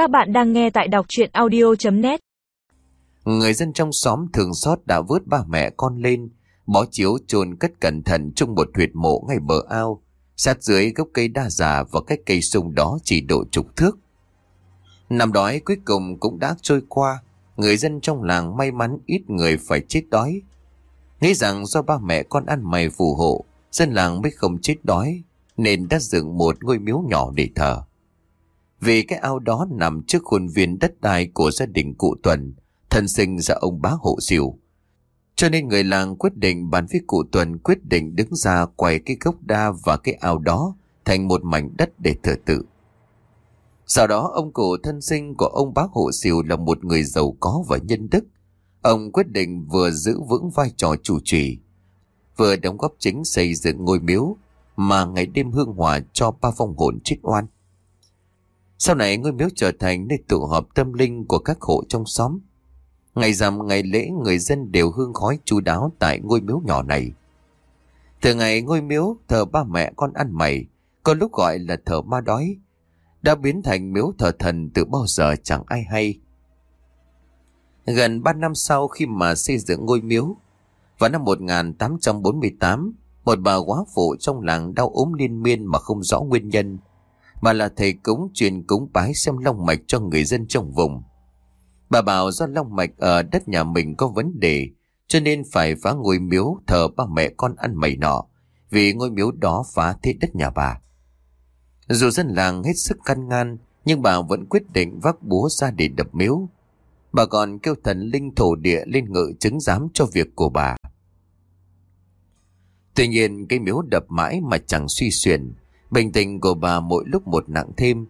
Các bạn đang nghe tại đọc chuyện audio.net Người dân trong xóm thường xót đã vớt ba mẹ con lên, bó chiếu chôn cất cẩn thận trong một huyệt mộ ngay bờ ao, sát dưới gốc cây đa già và cái cây sung đó chỉ độ chục thước. Năm đói cuối cùng cũng đã trôi qua, người dân trong làng may mắn ít người phải chết đói. Nghĩ rằng do ba mẹ con ăn mày phù hộ, dân làng mới không chết đói, nên đã dựng một ngôi miếu nhỏ để thờ. Vì cái ao đó nằm trước khuôn viên đất đai của gia đình cụ Tuần, thân sinh ra ông bá hộ diều Cho nên người làng quyết định bàn với cụ Tuần quyết định đứng ra quay cái gốc đa và cái ao đó thành một mảnh đất để thờ tự. Sau đó ông cụ thân sinh của ông bác hộ siêu là một người giàu có và nhân đức. Ông quyết định vừa giữ vững vai trò chủ trì, vừa đóng góp chính xây dựng ngôi miếu mà ngày đêm hương hòa cho ba phong hồn trích oan. Sau này ngôi miếu trở thành nơi tụ họp tâm linh của các hộ trong xóm. Ngày rằm ngày lễ người dân đều hương khói chú đáo tại ngôi miếu nhỏ này. Từ ngày ngôi miếu thờ ba mẹ con ăn mày, có lúc gọi là thờ ma đói, đã biến thành miếu thờ thần từ bao giờ chẳng ai hay. Gần 3 năm sau khi mà xây dựng ngôi miếu, vào năm 1848, một bà quá phụ trong làng đau ốm liên miên mà không rõ nguyên nhân, mà là thầy cúng truyền cúng bái xem long mạch cho người dân trong vùng. Bà bảo do long mạch ở đất nhà mình có vấn đề, cho nên phải phá ngôi miếu thờ ba mẹ con ăn mày nọ, vì ngôi miếu đó phá thế đất nhà bà. Dù dân làng hết sức căn ngăn, nhưng bà vẫn quyết định vác búa ra để đập miếu. Bà còn kêu thần linh thổ địa lên ngự chứng giám cho việc của bà. Tuy nhiên cái miếu đập mãi mà chẳng suy xuyển, Bình tình của bà mỗi lúc một nặng thêm.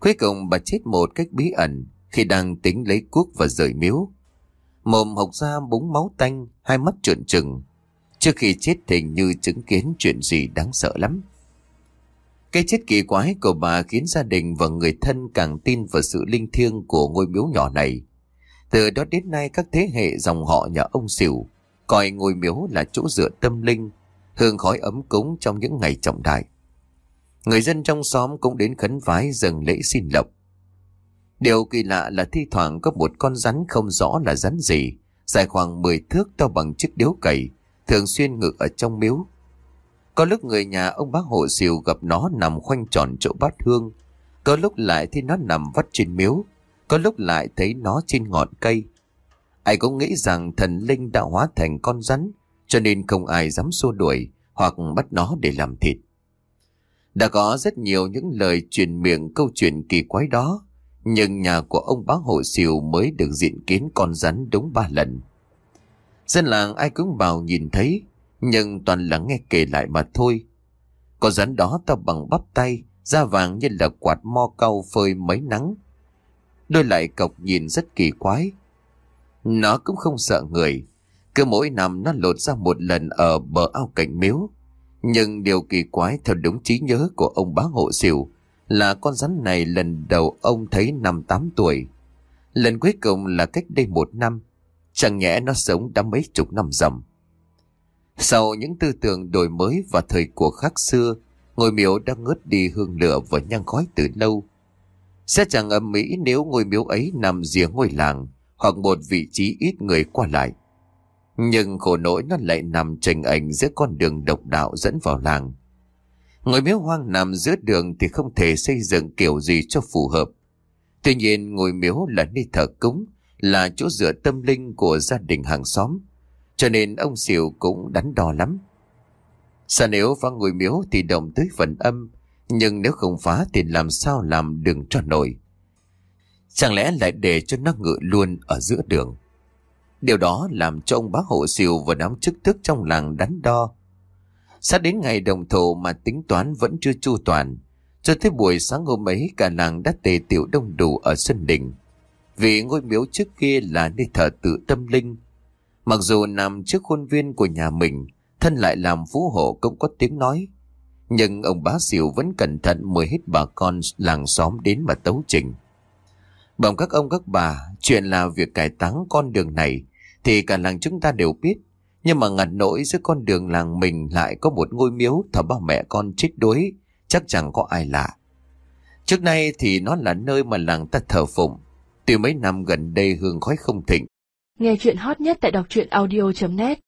Cuối cùng bà chết một cách bí ẩn khi đang tính lấy cuốc và rời miếu. Mồm hộc ra búng máu tanh, hai mắt trợn trừng. Trước khi chết thì như chứng kiến chuyện gì đáng sợ lắm. Cái chết kỳ quái của bà khiến gia đình và người thân càng tin vào sự linh thiêng của ngôi miếu nhỏ này. Từ đó đến nay các thế hệ dòng họ nhà ông Sửu coi ngôi miếu là chỗ dựa tâm linh, hương khói ấm cúng trong những ngày trọng đại. Người dân trong xóm cũng đến khấn vái dâng lễ xin lộc. Điều kỳ lạ là thi thoảng có một con rắn không rõ là rắn gì, dài khoảng 10 thước to bằng chiếc điếu cày, thường xuyên ngự ở trong miếu. Có lúc người nhà ông bác hộ xìu gặp nó nằm khoanh tròn chỗ bát hương, có lúc lại thấy nó nằm vắt trên miếu, có lúc lại thấy nó trên ngọn cây. Ai cũng nghĩ rằng thần linh đã hóa thành con rắn, cho nên không ai dám xua đuổi hoặc bắt nó để làm thịt. Đã có rất nhiều những lời truyền miệng câu chuyện kỳ quái đó, nhưng nhà của ông bác hộ siêu mới được diện kiến con rắn đúng ba lần. Dân làng ai cũng bảo nhìn thấy, nhưng toàn là nghe kể lại mà thôi. Con rắn đó to bằng bắp tay, da vàng như là quạt mo cau phơi mấy nắng. Đôi lại cọc nhìn rất kỳ quái. Nó cũng không sợ người, cứ mỗi năm nó lột ra một lần ở bờ ao cảnh miếu. Nhưng điều kỳ quái theo đúng trí nhớ của ông bá hộ xỉu là con rắn này lần đầu ông thấy năm tám tuổi. Lần cuối cùng là cách đây một năm. Chẳng nhẽ nó sống đã mấy chục năm dầm. Sau những tư tưởng đổi mới và thời cuộc khác xưa, ngôi miếu đã ngớt đi hương lửa và nhang khói từ lâu. Sẽ chẳng âm mỹ nếu ngôi miếu ấy nằm rìa ngôi làng hoặc một vị trí ít người qua lại. Nhưng khổ nỗi nó lại nằm trình ảnh giữa con đường độc đạo dẫn vào làng. Ngôi miếu hoang nằm giữa đường thì không thể xây dựng kiểu gì cho phù hợp. Tuy nhiên ngôi miếu là nơi thờ cúng, là chỗ dựa tâm linh của gia đình hàng xóm. Cho nên ông Diệu cũng đắn đo lắm. Sa nếu phá ngôi miếu thì đồng tới phần âm, nhưng nếu không phá thì làm sao làm đường cho nổi. Chẳng lẽ lại để cho nó ngự luôn ở giữa đường. Điều đó làm cho ông bác hộ siêu và đám chức thức trong làng đắn đo. Sát đến ngày đồng thổ mà tính toán vẫn chưa chu toàn. Cho tới buổi sáng hôm ấy cả làng đã tề tiểu đông đủ ở sân đình. Vì ngôi miếu trước kia là nơi thờ tự tâm linh. Mặc dù nằm trước khuôn viên của nhà mình, thân lại làm phú hộ cũng có tiếng nói. Nhưng ông bá xỉu vẫn cẩn thận mời hết bà con làng xóm đến mà tấu trình. Bẩm các ông các bà, chuyện là việc cải táng con đường này thì cả làng chúng ta đều biết. Nhưng mà ngặt nỗi giữa con đường làng mình lại có một ngôi miếu thờ ba mẹ con chết đối chắc chẳng có ai lạ. Trước nay thì nó là nơi mà làng ta thờ phụng. Từ mấy năm gần đây hương khói không thịnh. Nghe chuyện hot nhất tại đọc truyện audio.net